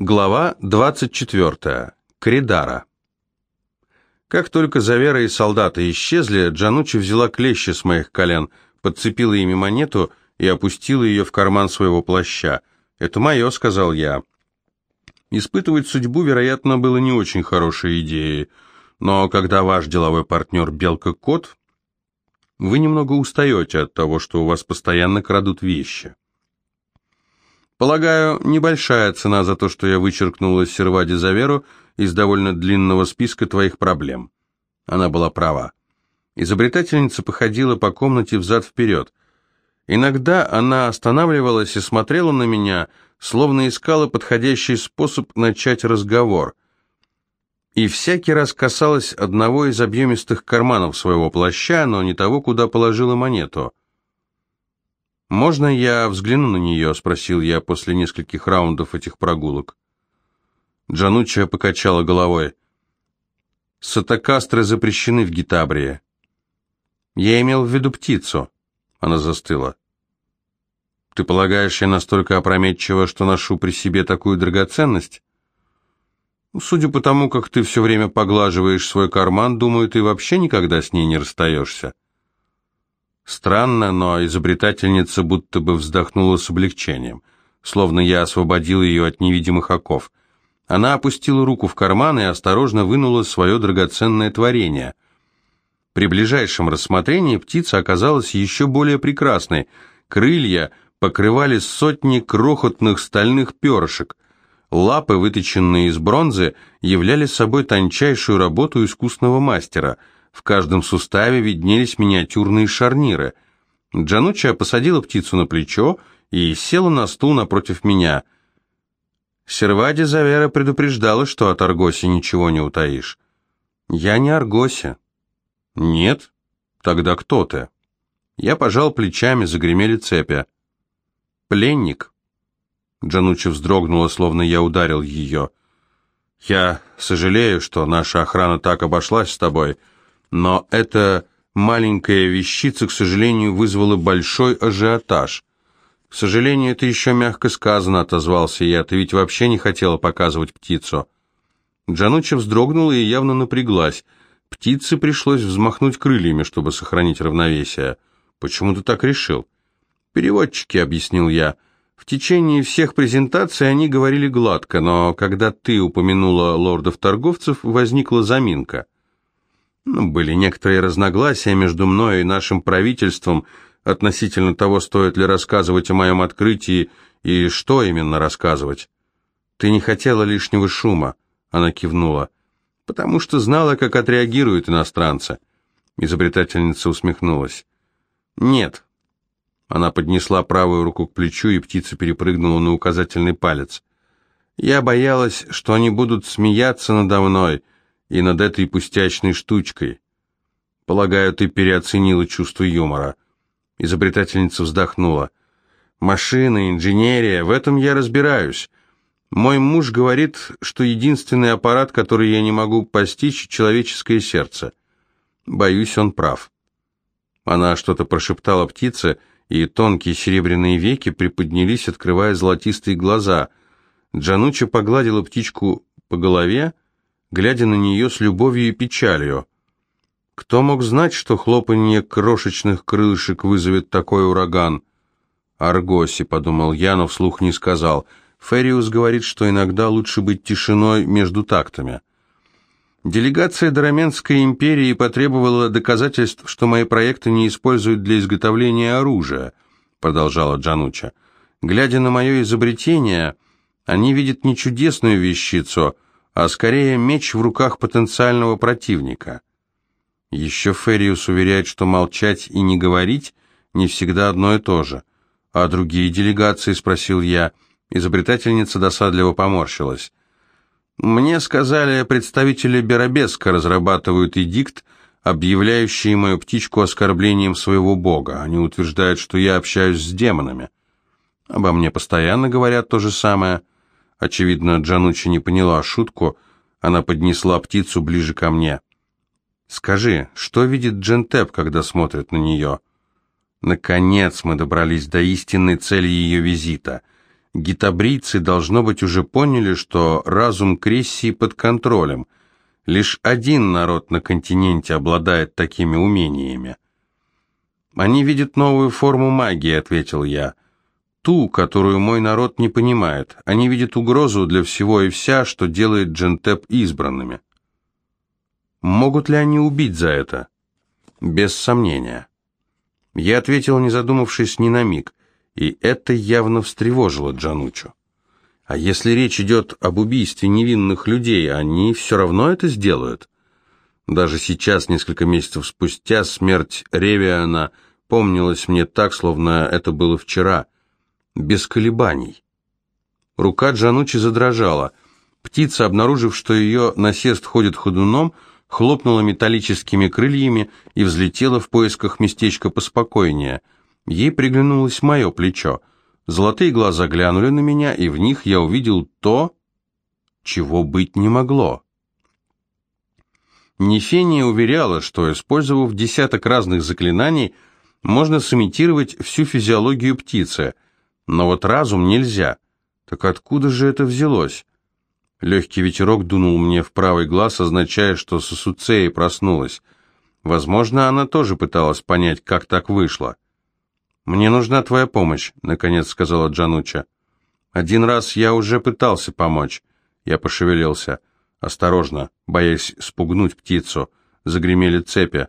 Глава 24. Кридара. Как только Завера и солдаты исчезли, Джанучи взяла клещи с моих колен, подцепила ими монету и опустила ее в карман своего плаща. «Это мое», — сказал я. Испытывать судьбу, вероятно, было не очень хорошей идеей, но когда ваш деловой партнер Белка-Кот, вы немного устаете от того, что у вас постоянно крадут вещи. Полагаю, небольшая цена за то, что я вычеркнула Сервади Заверу из довольно длинного списка твоих проблем. Она была права. Изобретательница походила по комнате взад-вперед. Иногда она останавливалась и смотрела на меня, словно искала подходящий способ начать разговор. И всякий раз касалась одного из объемистых карманов своего плаща, но не того, куда положила монету. «Можно я взгляну на нее?» – спросил я после нескольких раундов этих прогулок. Джанучча покачала головой. «Сатокастры запрещены в Гитабрии». «Я имел в виду птицу». Она застыла. «Ты полагаешь, я настолько опрометчива, что ношу при себе такую драгоценность?» «Судя по тому, как ты все время поглаживаешь свой карман, думаю, ты вообще никогда с ней не расстаешься». Странно, но изобретательница будто бы вздохнула с облегчением, словно я освободил ее от невидимых оков. Она опустила руку в карман и осторожно вынула свое драгоценное творение. При ближайшем рассмотрении птица оказалась еще более прекрасной. Крылья покрывали сотни крохотных стальных перышек. Лапы, выточенные из бронзы, являли собой тончайшую работу искусного мастера – в каждом суставе виднелись миниатюрные шарниры. Джануча посадила птицу на плечо и села на стул напротив меня. Сервади Завера предупреждала, что от Аргоси ничего не утаишь. «Я не Аргоси». «Нет? Тогда кто ты?» Я пожал плечами, загремели цепи. «Пленник». Джануча вздрогнула, словно я ударил ее. «Я сожалею, что наша охрана так обошлась с тобой», но эта маленькая вещица, к сожалению, вызвала большой ажиотаж. «К сожалению, это еще мягко сказано», — отозвался я. «Ты ведь вообще не хотела показывать птицу». Джануча вздрогнула и явно напряглась. Птице пришлось взмахнуть крыльями, чтобы сохранить равновесие. «Почему ты так решил?» «Переводчики», — объяснил я. «В течение всех презентаций они говорили гладко, но когда ты упомянула лордов-торговцев, возникла заминка». Ну, были некоторые разногласия между мной и нашим правительством относительно того, стоит ли рассказывать о моем открытии и что именно рассказывать. «Ты не хотела лишнего шума», — она кивнула, «потому что знала, как отреагируют иностранцы». Изобретательница усмехнулась. «Нет». Она поднесла правую руку к плечу, и птица перепрыгнула на указательный палец. «Я боялась, что они будут смеяться надо мной», — и над этой пустячной штучкой. Полагаю, ты переоценила чувство юмора. Изобретательница вздохнула. Машины, инженерия, в этом я разбираюсь. Мой муж говорит, что единственный аппарат, который я не могу постичь, человеческое сердце. Боюсь, он прав. Она что-то прошептала птице, и тонкие серебряные веки приподнялись, открывая золотистые глаза. Джануча погладила птичку по голове, глядя на нее с любовью и печалью. Кто мог знать, что хлопанье крошечных крылышек вызовет такой ураган? «Аргоси», — подумал я, но вслух не сказал. Фериус говорит, что иногда лучше быть тишиной между тактами. Делегация Дораменской империи потребовала доказательств, что мои проекты не используют для изготовления оружия, продолжала Джануча. Глядя на мое изобретение, они видят не чудесную вещицу — а скорее меч в руках потенциального противника. Еще Фериус уверяет, что молчать и не говорить не всегда одно и то же. «А другие делегации?» – спросил я. Изобретательница досадливо поморщилась. «Мне сказали, представители Беробеска разрабатывают эдикт, объявляющий мою птичку оскорблением своего бога. Они утверждают, что я общаюсь с демонами. Обо мне постоянно говорят то же самое». Очевидно, Джанучи не поняла шутку, она поднесла птицу ближе ко мне. «Скажи, что видит Джентеп, когда смотрит на нее?» Наконец мы добрались до истинной цели ее визита. Гитабрийцы, должно быть, уже поняли, что разум Крессии под контролем. Лишь один народ на континенте обладает такими умениями. «Они видят новую форму магии», — ответил я. «Ту, которую мой народ не понимает. Они видят угрозу для всего и вся, что делает Джентеп избранными». «Могут ли они убить за это?» «Без сомнения». Я ответил, не задумавшись ни на миг, и это явно встревожило Джанучу. А если речь идет об убийстве невинных людей, они все равно это сделают? Даже сейчас, несколько месяцев спустя, смерть Ревиана помнилась мне так, словно это было вчера, без колебаний. Рука Джанучи задрожала. Птица, обнаружив, что ее насест ходит ходуном, хлопнула металлическими крыльями и взлетела в поисках местечка поспокойнее. Ей приглянулось мое плечо. Золотые глаза глянули на меня, и в них я увидел то, чего быть не могло. Нефения уверяла, что, использовав десяток разных заклинаний, можно сымитировать всю физиологию птицы, но вот разум нельзя. Так откуда же это взялось? Легкий ветерок дунул мне в правый глаз, означая, что Сосуцея проснулась. Возможно, она тоже пыталась понять, как так вышло. «Мне нужна твоя помощь», — наконец сказала Джануча. «Один раз я уже пытался помочь». Я пошевелился. Осторожно, боясь спугнуть птицу. Загремели цепи.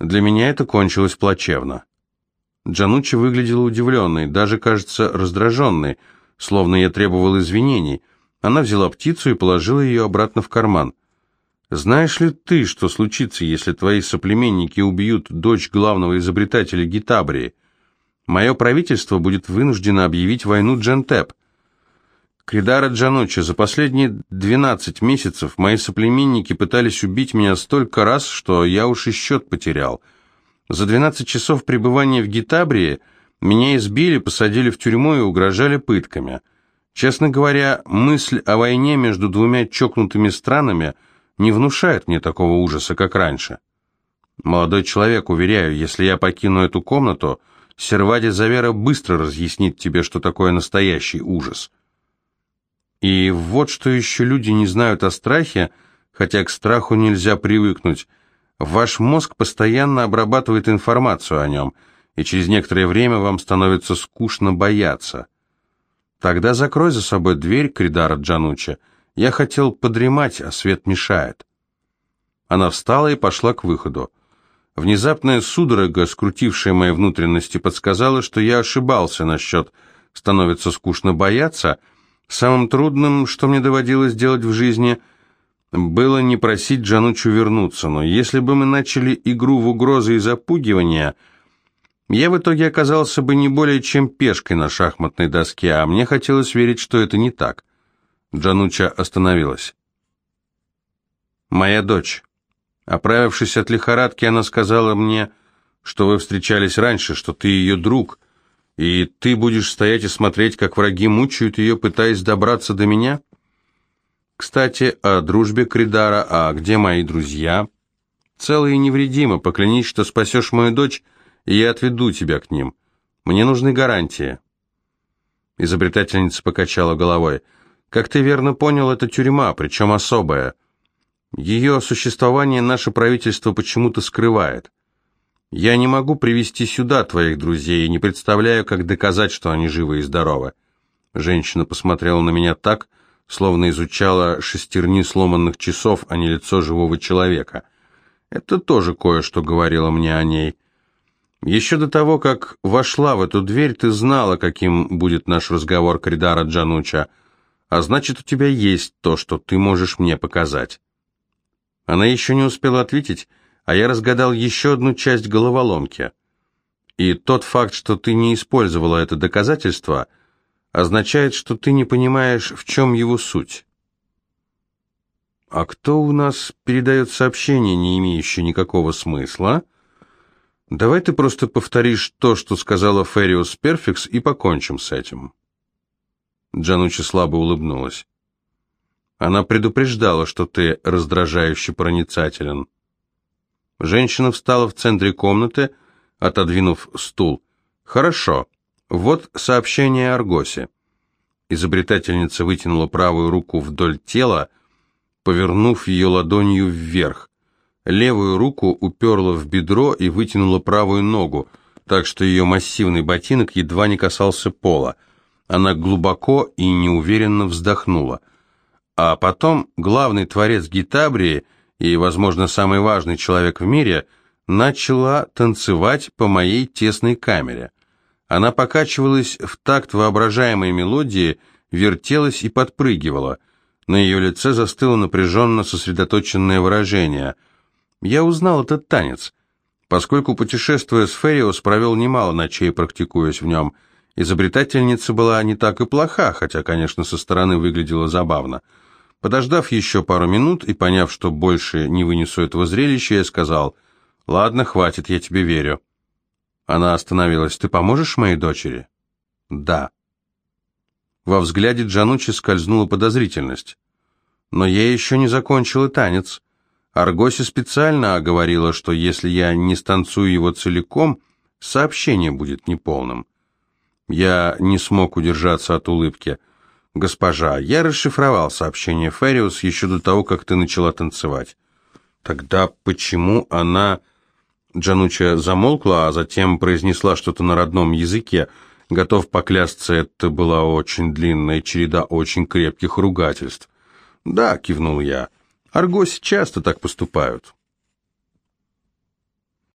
Для меня это кончилось плачевно. Джануча выглядела удивленной, даже, кажется, раздраженной, словно я требовал извинений — она взяла птицу и положила ее обратно в карман. «Знаешь ли ты, что случится, если твои соплеменники убьют дочь главного изобретателя Гитабрии? Мое правительство будет вынуждено объявить войну Джентеп. Кридара Джаноча, за последние двенадцать месяцев мои соплеменники пытались убить меня столько раз, что я уж и счет потерял. За двенадцать часов пребывания в Гитабрии меня избили, посадили в тюрьму и угрожали пытками». Честно говоря, мысль о войне между двумя чокнутыми странами не внушает мне такого ужаса, как раньше. Молодой человек, уверяю, если я покину эту комнату, Сервади Завера быстро разъяснит тебе, что такое настоящий ужас. И вот что еще люди не знают о страхе, хотя к страху нельзя привыкнуть. Ваш мозг постоянно обрабатывает информацию о нем, и через некоторое время вам становится скучно бояться. Тогда закрой за собой дверь Кридара Джануча. Я хотел подремать, а свет мешает. Она встала и пошла к выходу. Внезапная судорога, скрутившая мои внутренности, подсказала, что я ошибался насчет «становится скучно бояться». Самым трудным, что мне доводилось делать в жизни, было не просить Джанучу вернуться, но если бы мы начали игру в угрозы и запугивания – я в итоге оказался бы не более чем пешкой на шахматной доске, а мне хотелось верить, что это не так. Джануча остановилась. «Моя дочь. Оправившись от лихорадки, она сказала мне, что вы встречались раньше, что ты ее друг, и ты будешь стоять и смотреть, как враги мучают ее, пытаясь добраться до меня? Кстати, о дружбе Кридара, а где мои друзья? Целые и невредимо, поклянись, что спасешь мою дочь, — и я отведу тебя к ним. Мне нужны гарантии». Изобретательница покачала головой. «Как ты верно понял, это тюрьма, причем особая. Ее существование наше правительство почему-то скрывает. Я не могу привести сюда твоих друзей и не представляю, как доказать, что они живы и здоровы». Женщина посмотрела на меня так, словно изучала шестерни сломанных часов, а не лицо живого человека. Это тоже кое-что говорило мне о ней. Еще до того, как вошла в эту дверь, ты знала, каким будет наш разговор Кридара Джануча, а значит, у тебя есть то, что ты можешь мне показать. Она еще не успела ответить, а я разгадал еще одну часть головоломки. И тот факт, что ты не использовала это доказательство, означает, что ты не понимаешь, в чем его суть. А кто у нас передает сообщение, не имеющее никакого смысла, — Давай ты просто повторишь то, что сказала Фериус Перфикс, и покончим с этим. Джанучи слабо улыбнулась. Она предупреждала, что ты раздражающе проницателен. Женщина встала в центре комнаты, отодвинув стул. Хорошо. Вот сообщение Аргосе. Изобретательница вытянула правую руку вдоль тела, повернув ее ладонью вверх. Левую руку уперла в бедро и вытянула правую ногу, так что ее массивный ботинок едва не касался пола. Она глубоко и неуверенно вздохнула. А потом главный творец Гитабрии и, возможно, самый важный человек в мире начала танцевать по моей тесной камере. Она покачивалась в такт воображаемой мелодии, вертелась и подпрыгивала. На ее лице застыло напряженно сосредоточенное выражение. Я узнал этот танец. Поскольку, путешествуя с Фериос, провел немало ночей, практикуясь в нем. Изобретательница была не так и плоха, хотя, конечно, со стороны выглядела забавно. Подождав еще пару минут и поняв, что больше не вынесу этого зрелища, я сказал, «Ладно, хватит, я тебе верю». Она остановилась. «Ты поможешь моей дочери?» «Да». Во взгляде Джанучи скользнула подозрительность. «Но я еще не закончила танец. Аргоси специально оговорила, что если я не станцую его целиком, сообщение будет неполным». Я не смог удержаться от улыбки. «Госпожа, я расшифровал сообщение Фериус еще до того, как ты начала танцевать». «Тогда почему она...» Джануча замолкла, а затем произнесла что-то на родном языке. Готов поклясться, это была очень длинная череда очень крепких ругательств. «Да», — кивнул я, — «аргоси часто так поступают».